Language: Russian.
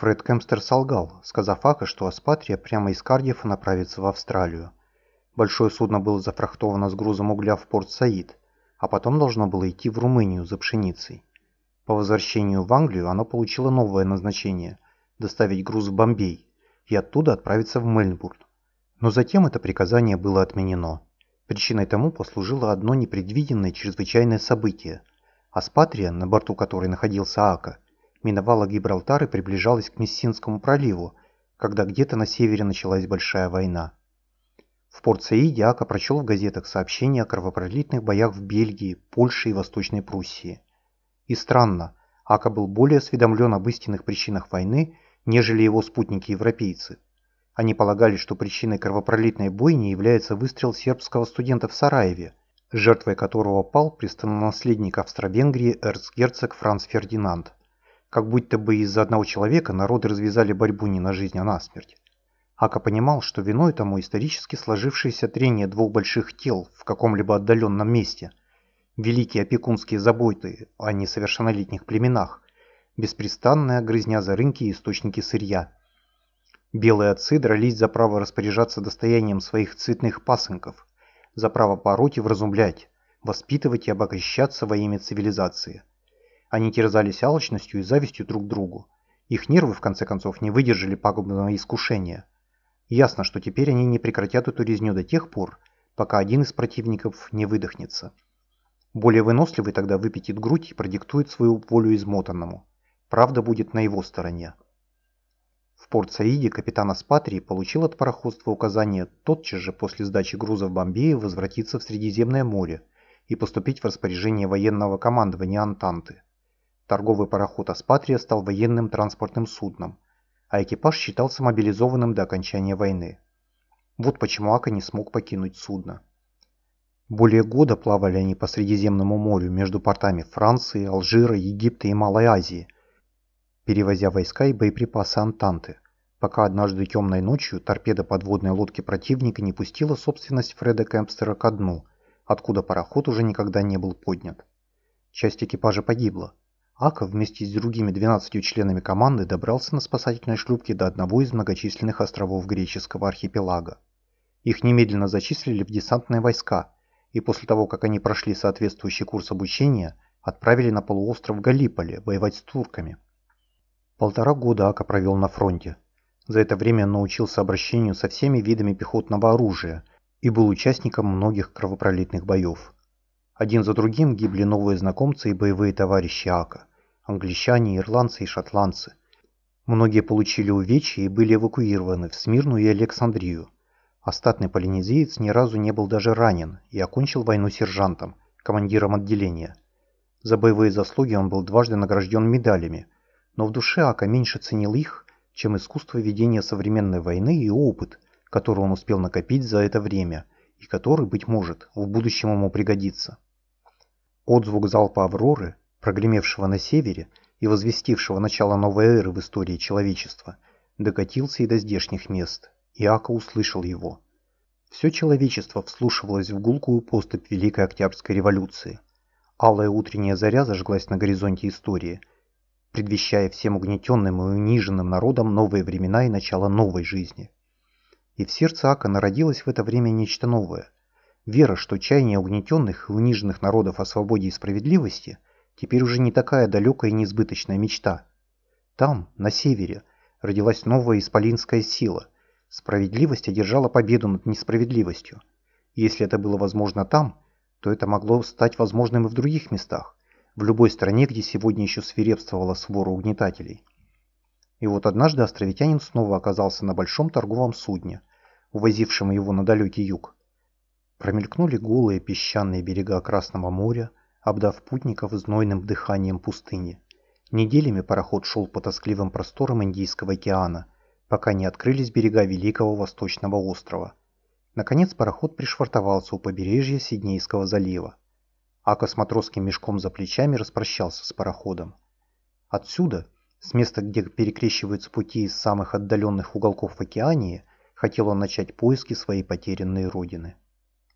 Фред Кемстер солгал, сказав Ака, что Аспатрия прямо из Кардифа направится в Австралию. Большое судно было зафрахтовано с грузом угля в порт Саид, а потом должно было идти в Румынию за пшеницей. По возвращению в Англию оно получило новое назначение – доставить груз в Бомбей и оттуда отправиться в Мельбурн. Но затем это приказание было отменено. Причиной тому послужило одно непредвиденное чрезвычайное событие. Аспатрия, на борту которой находился Ака, миновала Гибралтар и приближалась к Мессинскому проливу, когда где-то на севере началась большая война. В Порт-Саиде Ака прочел в газетах сообщения о кровопролитных боях в Бельгии, Польше и Восточной Пруссии. И странно, Ака был более осведомлен об истинных причинах войны, нежели его спутники-европейцы. Они полагали, что причиной кровопролитной бойни является выстрел сербского студента в Сараеве, жертвой которого пал престолонаследник Австро-Венгрии эрцгерцог Франц Фердинанд. Как будто бы из-за одного человека народы развязали борьбу не на жизнь, а на смерть. Ака понимал, что виной тому исторически сложившееся трение двух больших тел в каком-либо отдаленном месте – великие опекунские заботы о несовершеннолетних племенах, беспрестанная грызня за рынки и источники сырья. Белые отцы дрались за право распоряжаться достоянием своих цветных пасынков, за право пороть и вразумлять, воспитывать и обогащаться во имя цивилизации. Они терзались алчностью и завистью друг к другу. Их нервы, в конце концов, не выдержали пагубного искушения. Ясно, что теперь они не прекратят эту резню до тех пор, пока один из противников не выдохнется. Более выносливый тогда выпятит грудь и продиктует свою волю измотанному. Правда будет на его стороне. В Порт-Саиде капитан Аспатрии получил от пароходства указание тотчас же после сдачи груза в Бомбее возвратиться в Средиземное море и поступить в распоряжение военного командования Антанты. Торговый пароход Аспатрия стал военным транспортным судном, а экипаж считался мобилизованным до окончания войны. Вот почему Ака не смог покинуть судно. Более года плавали они по Средиземному морю между портами Франции, Алжира, Египта и Малой Азии, перевозя войска и боеприпасы Антанты, пока однажды темной ночью торпеда подводной лодки противника не пустила собственность Фреда Кемпстера ко дну, откуда пароход уже никогда не был поднят. Часть экипажа погибла. Ака вместе с другими 12 членами команды добрался на спасательной шлюпке до одного из многочисленных островов греческого архипелага. Их немедленно зачислили в десантные войска – и после того, как они прошли соответствующий курс обучения, отправили на полуостров Галиполи воевать с турками. Полтора года Ака провел на фронте. За это время он научился обращению со всеми видами пехотного оружия и был участником многих кровопролитных боев. Один за другим гибли новые знакомцы и боевые товарищи Ака – англичане, ирландцы и шотландцы. Многие получили увечья и были эвакуированы в Смирну и Александрию – Остатный полинезиец ни разу не был даже ранен и окончил войну сержантом, командиром отделения. За боевые заслуги он был дважды награжден медалями, но в душе Ака меньше ценил их, чем искусство ведения современной войны и опыт, который он успел накопить за это время и который, быть может, в будущем ему пригодится. Отзвук залпа «Авроры», прогремевшего на севере и возвестившего начало новой эры в истории человечества, докатился и до здешних мест – Иака услышал его. Все человечество вслушивалось в гулкую поступь Великой Октябрьской революции. Алая утренняя заря зажглась на горизонте истории, предвещая всем угнетенным и униженным народам новые времена и начало новой жизни. И в сердце Ака народилось в это время нечто новое. Вера, что чаяние угнетенных и униженных народов о свободе и справедливости теперь уже не такая далекая и несбыточная мечта. Там, на севере, родилась новая исполинская сила – Справедливость одержала победу над несправедливостью. если это было возможно там, то это могло стать возможным и в других местах, в любой стране, где сегодня еще свирепствовала свора угнетателей. И вот однажды островитянин снова оказался на большом торговом судне, увозившем его на далекий юг. Промелькнули голые песчаные берега Красного моря, обдав путников знойным дыханием пустыни. Неделями пароход шел по тоскливым просторам Индийского океана – пока не открылись берега Великого Восточного острова. Наконец пароход пришвартовался у побережья Сиднейского залива. Ака с матросским мешком за плечами распрощался с пароходом. Отсюда, с места, где перекрещиваются пути из самых отдаленных уголков в океании, хотел он начать поиски своей потерянной родины.